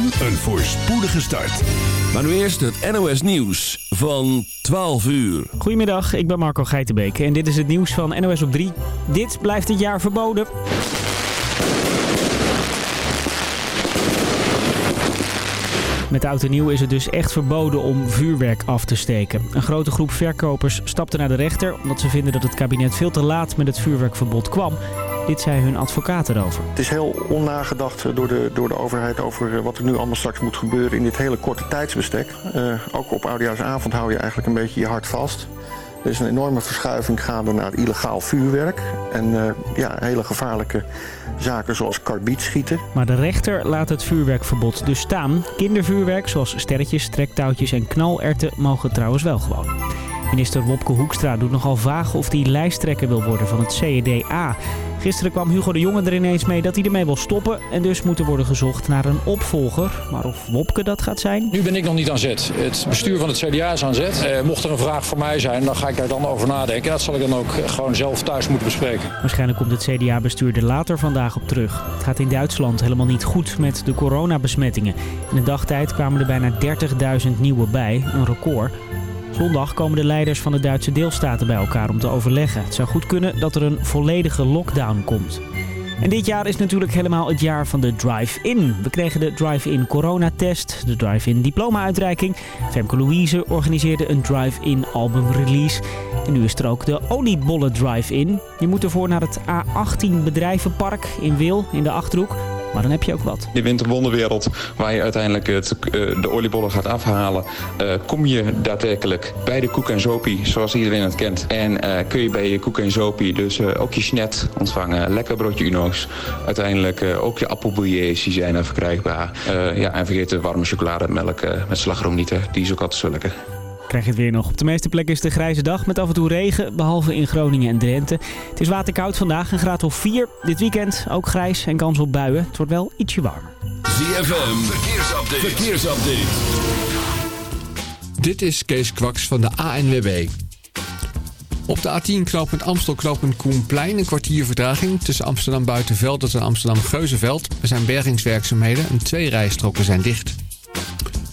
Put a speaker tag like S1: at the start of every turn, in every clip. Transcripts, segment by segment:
S1: en een voorspoedige start.
S2: Maar nu eerst het NOS Nieuws van 12 uur.
S3: Goedemiddag, ik ben Marco Geitenbeek en dit is het nieuws van NOS op 3. Dit blijft dit jaar verboden. Met oud en nieuw is het dus echt verboden om vuurwerk af te steken. Een grote groep verkopers stapte naar de rechter omdat ze vinden dat het kabinet veel te laat met het vuurwerkverbod kwam. Dit zei hun advocaat erover.
S4: Het is heel onnagedacht door de, door de overheid over wat er nu allemaal straks moet gebeuren in dit hele korte tijdsbestek. Uh, ook op oudejaarsavond hou je eigenlijk een beetje je hart vast. Er is een enorme verschuiving gaande naar illegaal vuurwerk. En uh, ja, hele gevaarlijke zaken zoals karbietschieten.
S3: Maar de rechter laat het vuurwerkverbod dus staan. Kindervuurwerk zoals sterretjes, trektouwtjes en knalerten mogen trouwens wel gewoon. Minister Wopke Hoekstra doet nogal vaag of hij lijsttrekker wil worden van het CEDA. Gisteren kwam Hugo de Jonge er ineens mee dat hij ermee wil stoppen. En dus moet er worden gezocht naar een opvolger. Maar of Wopke dat gaat zijn?
S5: Nu ben ik nog niet aan zet. Het bestuur van het CDA is aan zet. Eh, mocht er een vraag voor mij zijn, dan ga ik daar dan over nadenken. Dat zal ik dan ook gewoon zelf thuis moeten bespreken.
S3: Waarschijnlijk komt het CDA-bestuur er later vandaag op terug. Het gaat in Duitsland helemaal niet goed met de coronabesmettingen. In een dagtijd kwamen er bijna 30.000 nieuwe bij, een record. Zondag komen de leiders van de Duitse deelstaten bij elkaar om te overleggen. Het zou goed kunnen dat er een volledige lockdown komt. En dit jaar is natuurlijk helemaal het jaar van de drive-in. We kregen de drive-in coronatest, de drive-in diploma-uitreiking. Femke Louise organiseerde een drive-in albumrelease. En nu is er ook de oliebollen drive-in. Je moet ervoor naar het A18 bedrijvenpark in Wil in de Achterhoek. Maar dan heb je ook wat.
S6: In winterwonderwereld, waar je uiteindelijk het, uh, de oliebollen gaat afhalen... Uh, kom je daadwerkelijk bij de koek en zopie, zoals iedereen het kent. En uh, kun je bij je koek en zopie dus ook je snet ontvangen. Lekker broodje uno's. Uiteindelijk ook je appelbouillés, die zijn er verkrijgbaar. ja, en vergeet de warme chocolademelk met slagroomnieten. Die is ook altijd zo lekker
S3: krijg je het weer nog. Op de meeste plekken is het een grijze dag met af en toe regen, behalve in Groningen en Drenthe. Het is waterkoud vandaag, een graad of 4. Dit weekend ook grijs en kans op buien. Het wordt wel ietsje warmer.
S1: ZFM, verkeersupdate. verkeersupdate.
S7: Dit is Kees Kwaks van de ANWB. Op de A10 knooppunt Amstel knooppunt Koenplein een kwartier vertraging tussen Amsterdam Buitenveld en Amsterdam Geuzenveld. Er zijn bergingswerkzaamheden en twee rijstroken zijn dicht.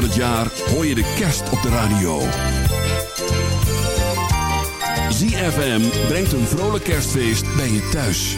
S8: van het jaar hoor je de kerst op de radio. ZFM brengt een vrolijk kerstfeest bij je thuis.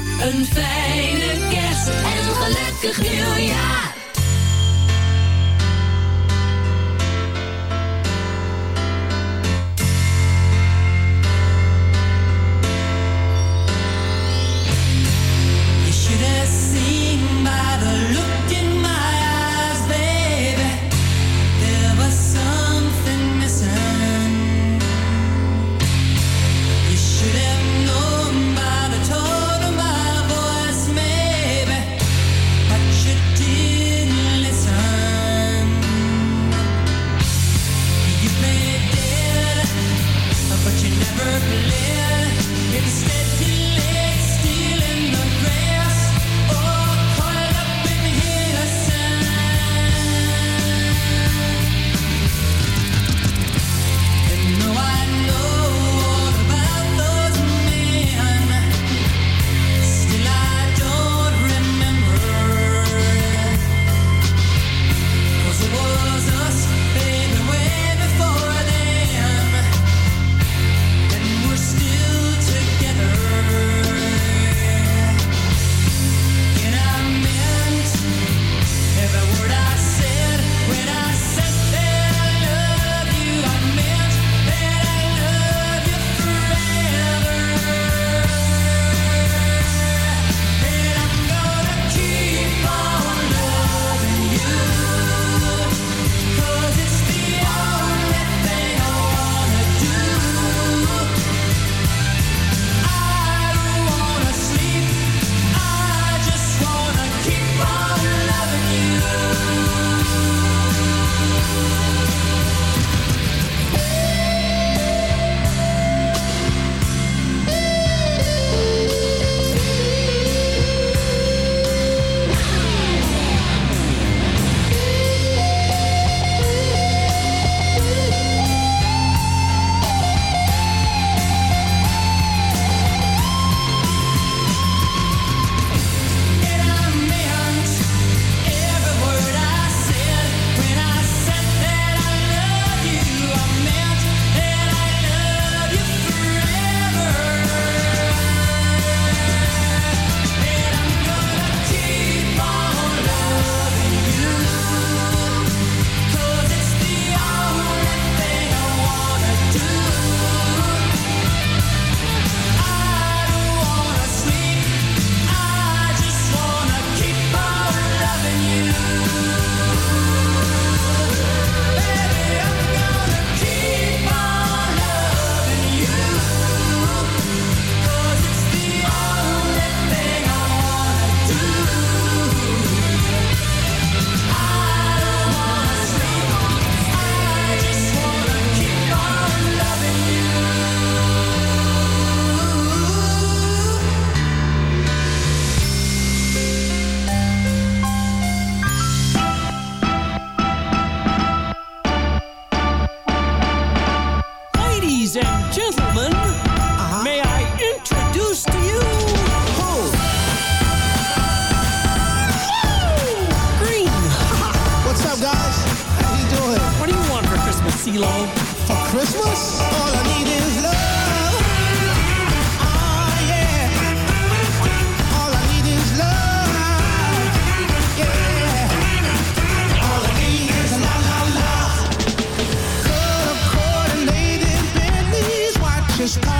S9: just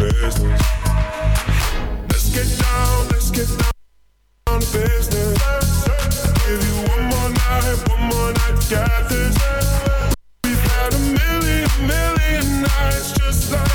S10: Let's get down, let's get down business. Give you one more night, one more night. We've had a million, million nights just like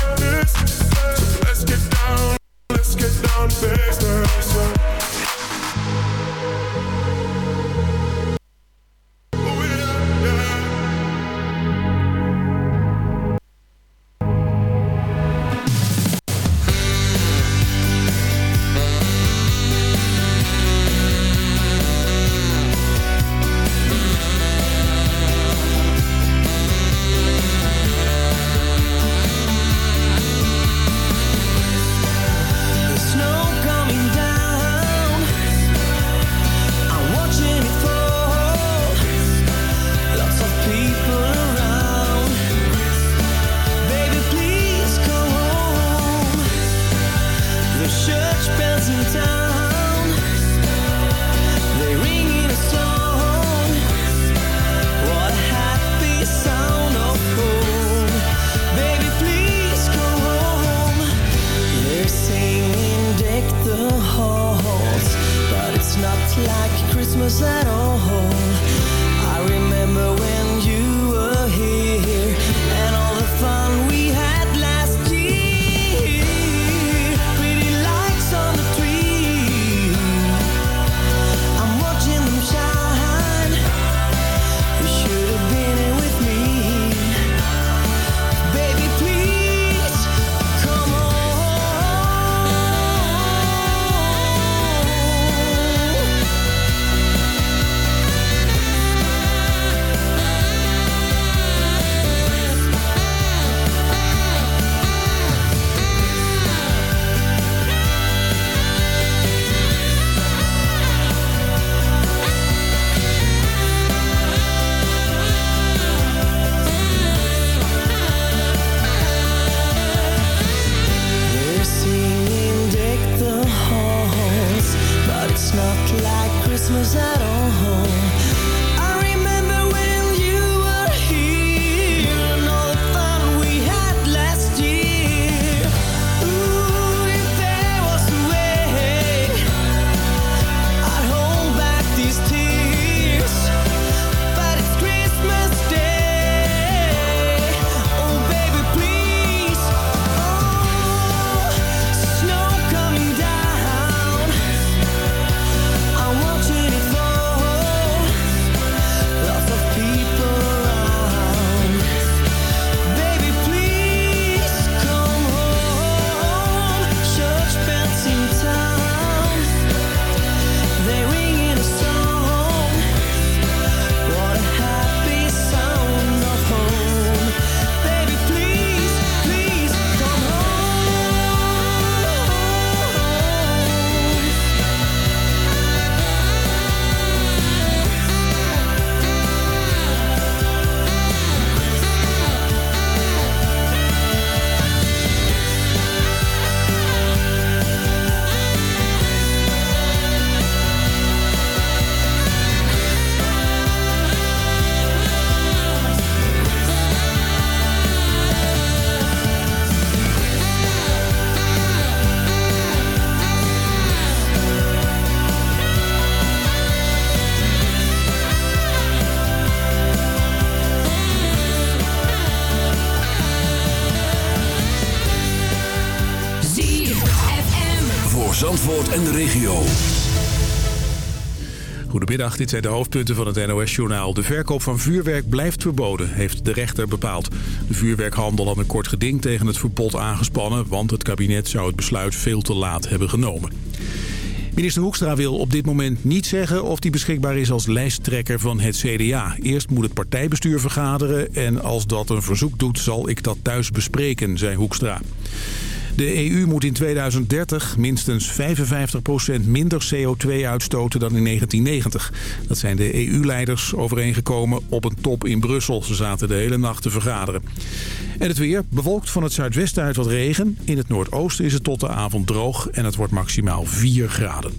S8: Zandvoort en de regio.
S11: Goedemiddag, dit zijn de hoofdpunten van het NOS-journaal. De verkoop van vuurwerk blijft verboden, heeft de rechter bepaald. De vuurwerkhandel had een kort geding tegen het verbod aangespannen... want het kabinet zou het besluit veel te laat hebben genomen. Minister Hoekstra wil op dit moment niet zeggen of hij beschikbaar is als lijsttrekker van het CDA. Eerst moet het partijbestuur vergaderen en als dat een verzoek doet zal ik dat thuis bespreken, zei Hoekstra. De EU moet in 2030 minstens 55% minder CO2 uitstoten dan in 1990. Dat zijn de EU-leiders overeengekomen op een top in Brussel. Ze zaten de hele nacht te vergaderen. En het weer bewolkt van het zuidwesten uit wat regen. In het noordoosten is het tot de avond droog en het wordt maximaal 4 graden.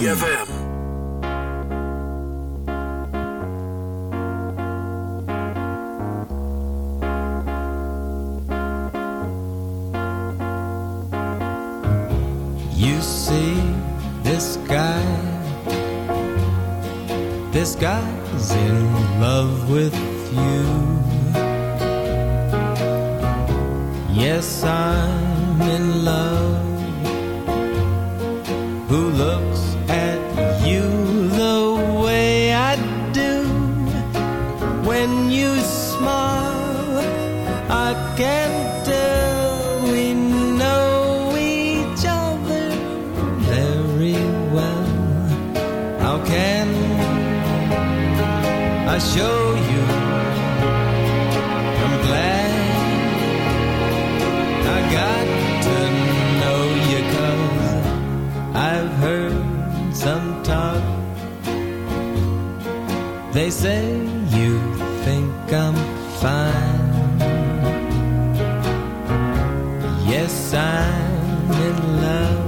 S8: ZFM.
S12: Yes, I'm in love.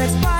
S8: that's why